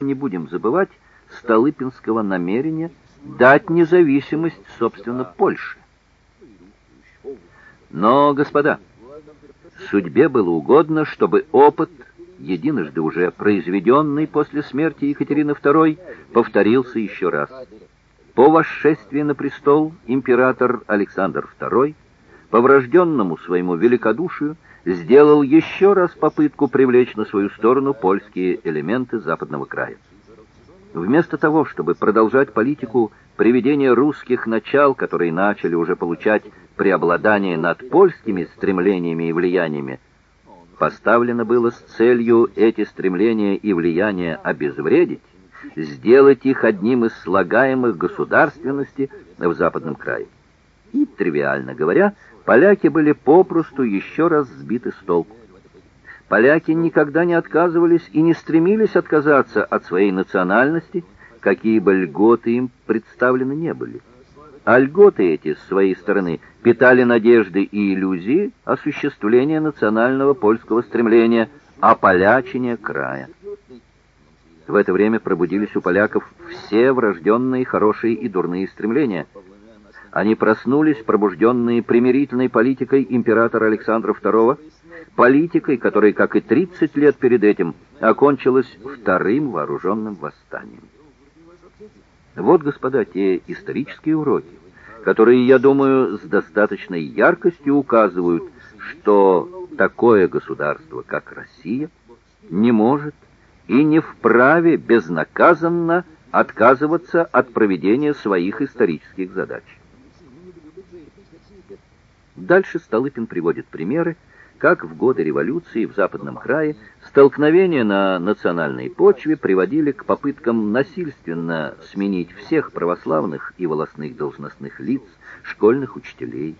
не будем забывать Столыпинского намерения дать независимость, собственно, Польше. Но, господа, судьбе было угодно, чтобы опыт, единожды уже произведенный после смерти Екатерины II, повторился еще раз. По восшествии на престол император Александр II, по врожденному своему великодушию, сделал еще раз попытку привлечь на свою сторону польские элементы западного края. Вместо того, чтобы продолжать политику приведения русских начал, которые начали уже получать преобладание над польскими стремлениями и влияниями, поставлено было с целью эти стремления и влияния обезвредить, сделать их одним из слагаемых государственности в западном крае. И, тривиально говоря, поляки были попросту еще раз сбиты с толку. Поляки никогда не отказывались и не стремились отказаться от своей национальности, какие бы льготы им представлены не были. А льготы эти, с своей стороны, питали надежды и иллюзии осуществления национального польского стремления, ополячения края. В это время пробудились у поляков все врожденные хорошие и дурные стремления – они проснулись, пробужденные примирительной политикой императора Александра II, политикой, которая, как и 30 лет перед этим, окончилась вторым вооруженным восстанием. Вот, господа, те исторические уроки, которые, я думаю, с достаточной яркостью указывают, что такое государство, как Россия, не может и не вправе безнаказанно отказываться от проведения своих исторических задач. Дальше Столыпин приводит примеры, как в годы революции в Западном крае столкновения на национальной почве приводили к попыткам насильственно сменить всех православных и волостных должностных лиц, школьных учителей.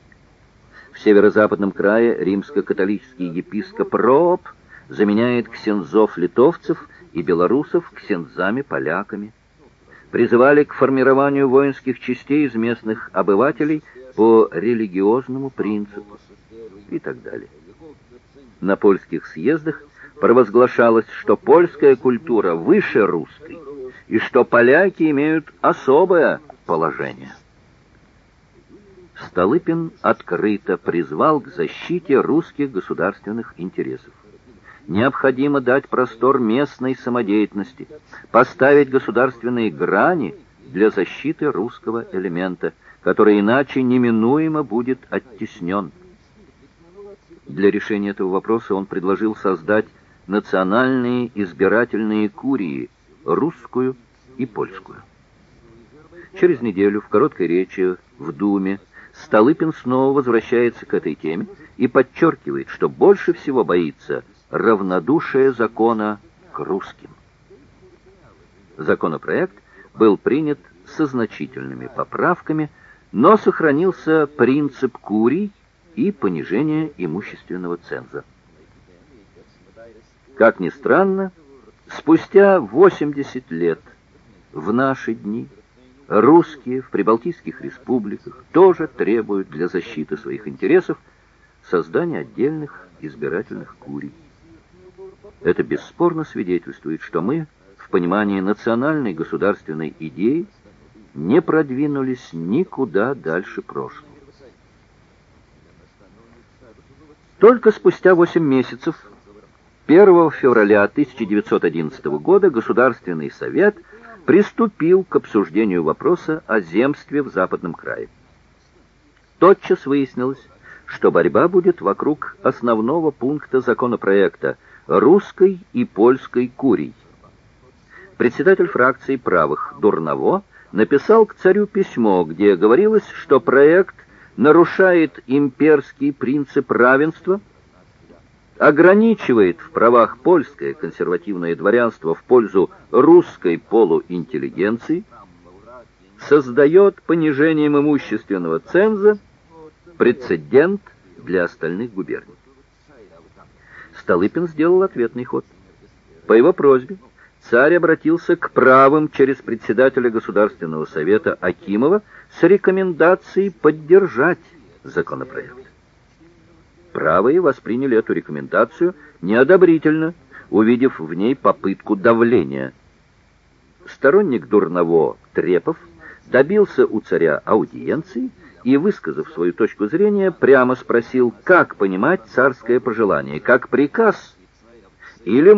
В северо-западном крае римско-католический епископ Роб заменяет ксензов-литовцев и белорусов ксензами-поляками. Призывали к формированию воинских частей из местных обывателей – по религиозному принципу и так далее. На польских съездах провозглашалось, что польская культура выше русской и что поляки имеют особое положение. Столыпин открыто призвал к защите русских государственных интересов. Необходимо дать простор местной самодеятельности, поставить государственные грани для защиты русского элемента – который иначе неминуемо будет оттеснен. Для решения этого вопроса он предложил создать национальные избирательные курии, русскую и польскую. Через неделю в короткой речи в Думе Столыпин снова возвращается к этой теме и подчеркивает, что больше всего боится равнодушия закона к русским. Законопроект был принят со значительными поправками, но сохранился принцип курий и понижение имущественного ценза. Как ни странно, спустя 80 лет в наши дни русские в прибалтийских республиках тоже требуют для защиты своих интересов создания отдельных избирательных курий. Это бесспорно свидетельствует, что мы в понимании национальной государственной идеи не продвинулись никуда дальше прошлого. Только спустя 8 месяцев, 1 февраля 1911 года, Государственный совет приступил к обсуждению вопроса о земстве в Западном крае. Тотчас выяснилось, что борьба будет вокруг основного пункта законопроекта русской и польской курий. Председатель фракции правых Дурново написал к царю письмо, где говорилось, что проект нарушает имперский принцип равенства, ограничивает в правах польское консервативное дворянство в пользу русской полуинтеллигенции, создает понижением имущественного ценза прецедент для остальных губерний. Столыпин сделал ответный ход. По его просьбе царь обратился к правым через председателя Государственного совета Акимова с рекомендацией поддержать законопроект. Правые восприняли эту рекомендацию неодобрительно, увидев в ней попытку давления. сторонник Дурново Трепов добился у царя аудиенции и, высказав свою точку зрения, прямо спросил, как понимать царское пожелание, как приказ или